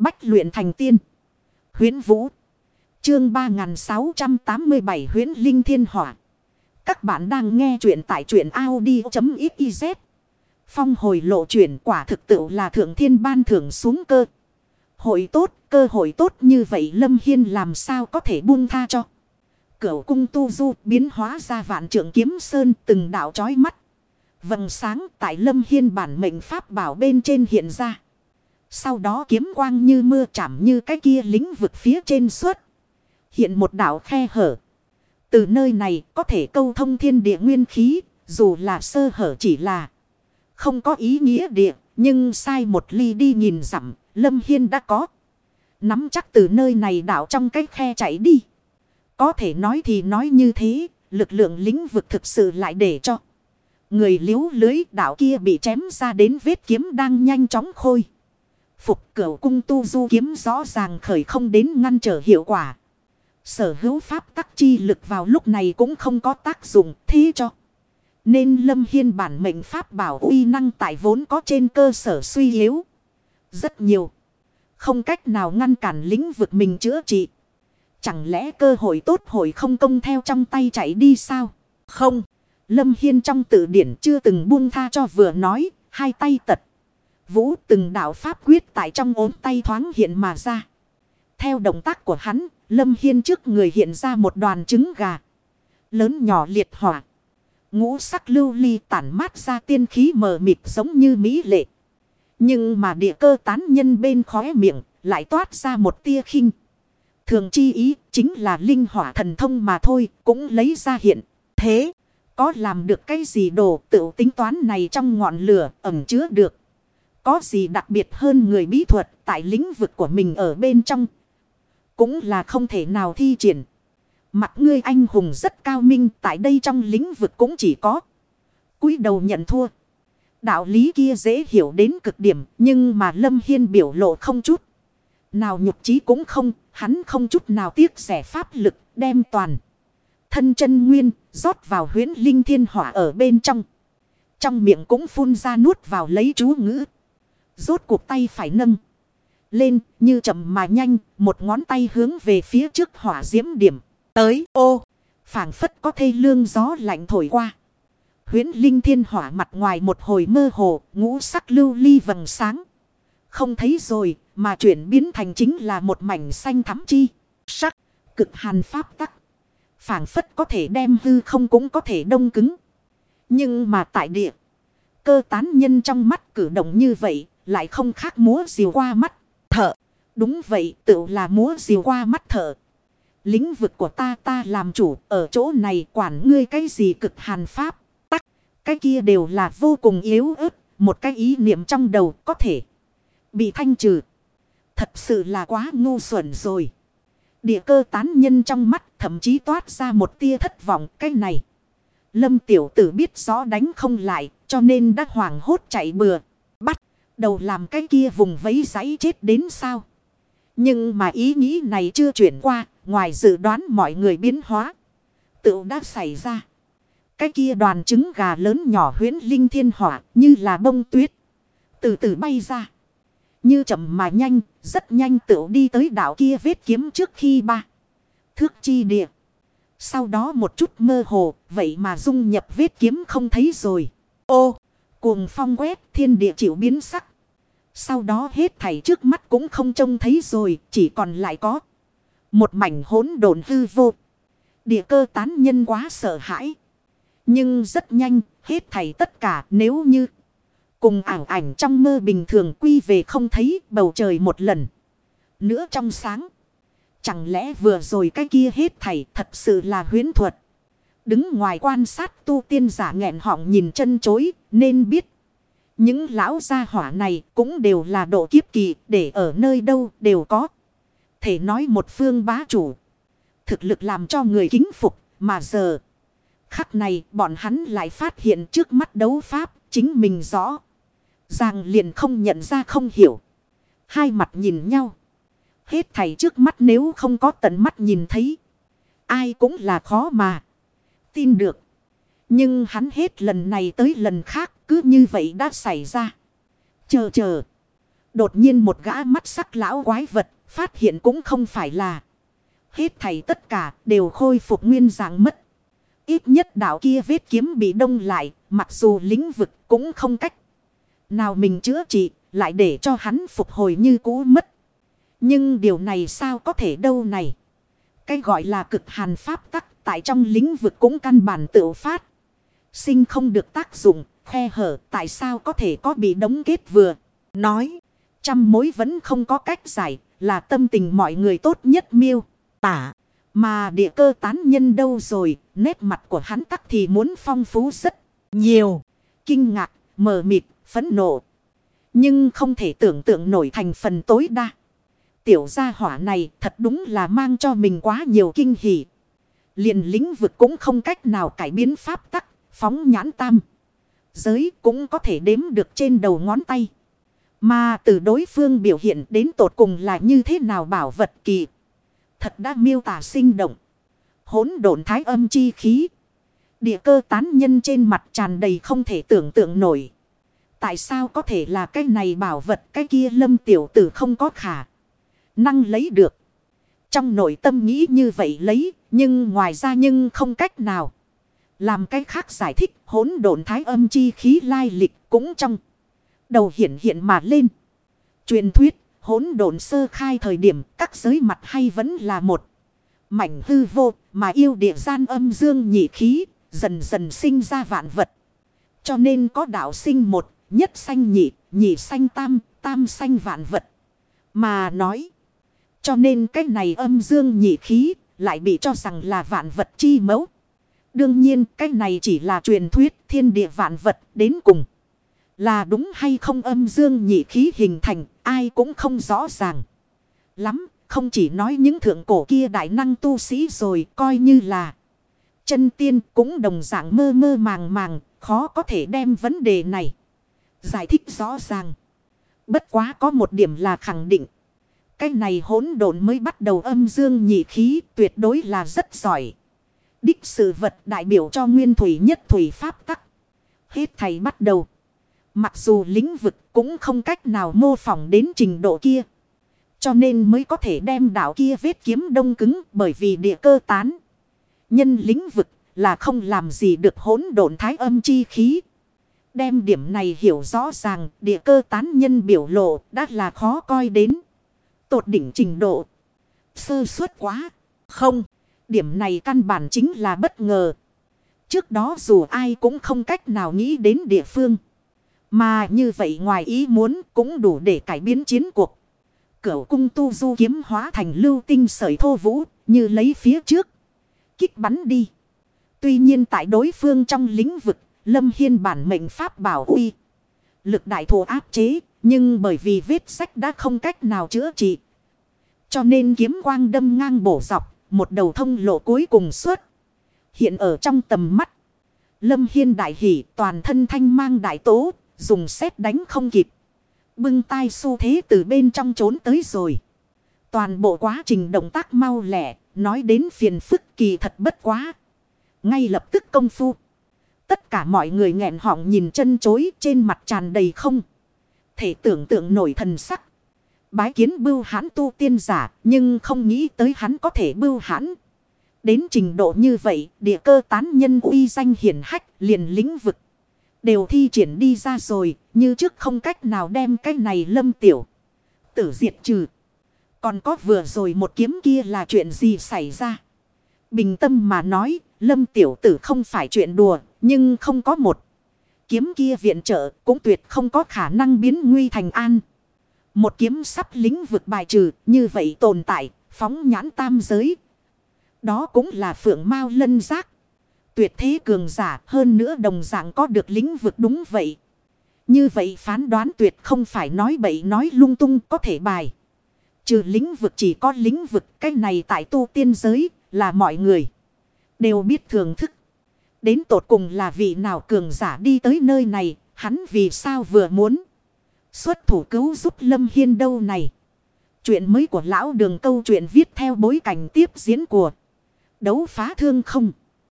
Bách luyện thành tiên. Huyến Vũ. Chương 3687 Huyến Linh Thiên Hỏa. Các bạn đang nghe truyện tại truyện Audi.xyz. Phong hồi lộ chuyển quả thực tự là thượng thiên ban thưởng xuống cơ. Hội tốt, cơ hội tốt như vậy Lâm Hiên làm sao có thể buông tha cho. Cửu cung tu du biến hóa ra vạn trượng kiếm sơn từng đạo chói mắt. Vầng sáng tại Lâm Hiên bản mệnh pháp bảo bên trên hiện ra. Sau đó kiếm quang như mưa chạm như cái kia lính vực phía trên suốt. Hiện một đảo khe hở. Từ nơi này có thể câu thông thiên địa nguyên khí, dù là sơ hở chỉ là không có ý nghĩa địa, nhưng sai một ly đi nhìn dặm, Lâm Hiên đã có. Nắm chắc từ nơi này đảo trong cái khe chạy đi. Có thể nói thì nói như thế, lực lượng lĩnh vực thực sự lại để cho. Người liếu lưới đảo kia bị chém ra đến vết kiếm đang nhanh chóng khôi. Phục cửu cung tu du kiếm rõ ràng khởi không đến ngăn trở hiệu quả. Sở hữu pháp tắc chi lực vào lúc này cũng không có tác dụng thế cho. Nên lâm hiên bản mệnh pháp bảo uy năng tại vốn có trên cơ sở suy yếu. Rất nhiều. Không cách nào ngăn cản lĩnh vực mình chữa trị. Chẳng lẽ cơ hội tốt hội không công theo trong tay chạy đi sao? Không. Lâm Hiên trong tự điển chưa từng buông tha cho vừa nói. Hai tay tật. Vũ từng đạo pháp quyết tại trong ốm tay thoáng hiện mà ra. Theo động tác của hắn, Lâm Hiên trước người hiện ra một đoàn trứng gà. Lớn nhỏ liệt hỏa. Ngũ sắc lưu ly tản mát ra tiên khí mờ mịt giống như mỹ lệ. Nhưng mà địa cơ tán nhân bên khóe miệng lại toát ra một tia khinh. Thường chi ý chính là linh hỏa thần thông mà thôi cũng lấy ra hiện. Thế có làm được cái gì đồ tự tính toán này trong ngọn lửa ẩm chứa được. Có gì đặc biệt hơn người bí thuật tại lĩnh vực của mình ở bên trong. Cũng là không thể nào thi triển. Mặt ngươi anh hùng rất cao minh tại đây trong lĩnh vực cũng chỉ có. cúi đầu nhận thua. Đạo lý kia dễ hiểu đến cực điểm nhưng mà Lâm Hiên biểu lộ không chút. Nào nhục trí cũng không, hắn không chút nào tiếc rẻ pháp lực đem toàn. Thân chân nguyên rót vào huyến linh thiên hỏa ở bên trong. Trong miệng cũng phun ra nuốt vào lấy chú ngữ. Rốt cuộc tay phải nâng. Lên như chậm mà nhanh, một ngón tay hướng về phía trước hỏa diễm điểm. Tới ô, phảng phất có thây lương gió lạnh thổi qua. Huyến linh thiên hỏa mặt ngoài một hồi mơ hồ, ngũ sắc lưu ly vầng sáng. Không thấy rồi, mà chuyển biến thành chính là một mảnh xanh thắm chi. Sắc, cực hàn pháp tắc. phảng phất có thể đem hư không cũng có thể đông cứng. Nhưng mà tại địa, cơ tán nhân trong mắt cử động như vậy, lại không khác múa diều qua mắt, thở. Đúng vậy, tự là múa diều qua mắt thở. Lĩnh vực của ta ta làm chủ, ở chỗ này quản ngươi cái gì cực hàn pháp, tắc. Cái kia đều là vô cùng yếu ớt, một cái ý niệm trong đầu có thể bị thanh trừ. Thật sự là quá ngu xuẩn rồi. Địa cơ tán nhân trong mắt thậm chí toát ra một tia thất vọng cái này. Lâm tiểu tử biết rõ đánh không lại cho nên đã hoảng hốt chạy bừa. Đầu làm cái kia vùng vấy giấy chết đến sao. Nhưng mà ý nghĩ này chưa chuyển qua ngoài dự đoán mọi người biến hóa. Tự đã xảy ra. Cái kia đoàn trứng gà lớn nhỏ huyến linh thiên hỏa như là bông tuyết. Từ từ bay ra. Như chậm mà nhanh, rất nhanh tự đi tới đảo kia vết kiếm trước khi ba. Thước chi địa. Sau đó một chút mơ hồ, vậy mà dung nhập vết kiếm không thấy rồi. Ô, cuồng phong quét thiên địa chịu biến sắc. Sau đó hết thảy trước mắt cũng không trông thấy rồi, chỉ còn lại có một mảnh hỗn độn hư vô. Địa cơ tán nhân quá sợ hãi. Nhưng rất nhanh, hết thảy tất cả nếu như Cùng ảo ảnh trong mơ bình thường quy về không thấy bầu trời một lần. Nữa trong sáng. Chẳng lẽ vừa rồi cái kia hết thảy thật sự là huyến thuật. Đứng ngoài quan sát tu tiên giả nghẹn họng nhìn chân chối nên biết. Những lão gia hỏa này cũng đều là độ kiếp kỳ, để ở nơi đâu đều có. Thể nói một phương bá chủ. Thực lực làm cho người kính phục, mà giờ. Khắc này, bọn hắn lại phát hiện trước mắt đấu pháp, chính mình rõ. Giang liền không nhận ra không hiểu. Hai mặt nhìn nhau. Hết thầy trước mắt nếu không có tận mắt nhìn thấy. Ai cũng là khó mà. Tin được. Nhưng hắn hết lần này tới lần khác cứ như vậy đã xảy ra. Chờ chờ. Đột nhiên một gã mắt sắc lão quái vật phát hiện cũng không phải là. Hết thảy tất cả đều khôi phục nguyên dạng mất. Ít nhất đạo kia vết kiếm bị đông lại, mặc dù lĩnh vực cũng không cách. Nào mình chữa trị, lại để cho hắn phục hồi như cũ mất. Nhưng điều này sao có thể đâu này. Cái gọi là cực hàn pháp tắc tại trong lĩnh vực cũng căn bản tự phát. Sinh không được tác dụng, khe hở tại sao có thể có bị đóng kết vừa. Nói, trăm mối vẫn không có cách giải, là tâm tình mọi người tốt nhất miêu, tả. Mà địa cơ tán nhân đâu rồi, nét mặt của hắn tắc thì muốn phong phú rất nhiều. Kinh ngạc, mờ mịt, phẫn nộ. Nhưng không thể tưởng tượng nổi thành phần tối đa. Tiểu gia hỏa này thật đúng là mang cho mình quá nhiều kinh hỉ. liền lĩnh vực cũng không cách nào cải biến pháp tắc, phóng nhãn tam. Giới cũng có thể đếm được trên đầu ngón tay. Mà từ đối phương biểu hiện đến tột cùng là như thế nào bảo vật kỳ. Thật đã miêu tả sinh động. hỗn độn thái âm chi khí. Địa cơ tán nhân trên mặt tràn đầy không thể tưởng tượng nổi. Tại sao có thể là cái này bảo vật, cái kia lâm tiểu tử không có khả. Năng lấy được. Trong nội tâm nghĩ như vậy lấy. Nhưng ngoài ra nhưng không cách nào. Làm cách khác giải thích hỗn độn thái âm chi khí lai lịch cũng trong. Đầu hiện hiện mà lên. Truyền thuyết hỗn độn sơ khai thời điểm các giới mặt hay vẫn là một. Mảnh hư vô mà yêu địa gian âm dương nhị khí dần dần sinh ra vạn vật. Cho nên có đạo sinh một nhất sanh nhị, nhị sanh tam, tam sanh vạn vật. Mà nói. Cho nên cái này âm dương nhị khí lại bị cho rằng là vạn vật chi mẫu. Đương nhiên, cái này chỉ là truyền thuyết thiên địa vạn vật đến cùng. Là đúng hay không âm dương nhị khí hình thành, ai cũng không rõ ràng. Lắm, không chỉ nói những thượng cổ kia đại năng tu sĩ rồi, coi như là. Chân tiên cũng đồng dạng mơ mơ màng màng, khó có thể đem vấn đề này. Giải thích rõ ràng. Bất quá có một điểm là khẳng định. Cái này hỗn độn mới bắt đầu âm dương nhị khí tuyệt đối là rất giỏi. Đích sự vật đại biểu cho nguyên thủy nhất thủy pháp tắc. Hết thầy bắt đầu. Mặc dù lĩnh vực cũng không cách nào mô phỏng đến trình độ kia. Cho nên mới có thể đem đảo kia vết kiếm đông cứng bởi vì địa cơ tán. Nhân lĩnh vực là không làm gì được hỗn độn thái âm chi khí. Đem điểm này hiểu rõ ràng, địa cơ tán nhân biểu lộ đã là khó coi đến. Tột đỉnh trình độ. Sơ suất quá. Không. Điểm này căn bản chính là bất ngờ. Trước đó dù ai cũng không cách nào nghĩ đến địa phương. Mà như vậy ngoài ý muốn cũng đủ để cải biến chiến cuộc. Cửu cung tu du kiếm hóa thành lưu tinh sợi thô vũ như lấy phía trước. Kích bắn đi. Tuy nhiên tại đối phương trong lĩnh vực, Lâm Hiên bản mệnh pháp bảo uy. Lực đại thù áp chế. Nhưng bởi vì vết sách đã không cách nào chữa trị. Cho nên kiếm quang đâm ngang bổ dọc. Một đầu thông lộ cuối cùng xuất Hiện ở trong tầm mắt. Lâm Hiên đại hỷ toàn thân thanh mang đại tố. Dùng xét đánh không kịp. Bưng tay xu thế từ bên trong trốn tới rồi. Toàn bộ quá trình động tác mau lẻ. Nói đến phiền phức kỳ thật bất quá. Ngay lập tức công phu. Tất cả mọi người nghẹn họng nhìn chân chối trên mặt tràn đầy không. Thể tưởng tượng nổi thần sắc. Bái kiến bưu hãn tu tiên giả, nhưng không nghĩ tới hắn có thể bưu hãn. Đến trình độ như vậy, địa cơ tán nhân uy danh hiển hách, liền lĩnh vực. Đều thi triển đi ra rồi, như trước không cách nào đem cái này lâm tiểu. Tử diệt trừ. Còn có vừa rồi một kiếm kia là chuyện gì xảy ra. Bình tâm mà nói, lâm tiểu tử không phải chuyện đùa, nhưng không có một. Kiếm kia viện trợ, cũng tuyệt không có khả năng biến nguy thành an. Một kiếm sắp lính vực bài trừ như vậy tồn tại, phóng nhãn tam giới. Đó cũng là phượng mao lân giác. Tuyệt thế cường giả hơn nữa đồng dạng có được lĩnh vực đúng vậy. Như vậy phán đoán tuyệt không phải nói bậy nói lung tung có thể bài. Trừ lĩnh vực chỉ có lĩnh vực cái này tại tu tiên giới là mọi người. Đều biết thưởng thức. Đến tột cùng là vị nào cường giả đi tới nơi này, hắn vì sao vừa muốn. Xuất thủ cứu giúp Lâm Hiên đâu này. Chuyện mới của lão đường câu chuyện viết theo bối cảnh tiếp diễn của đấu phá thương không.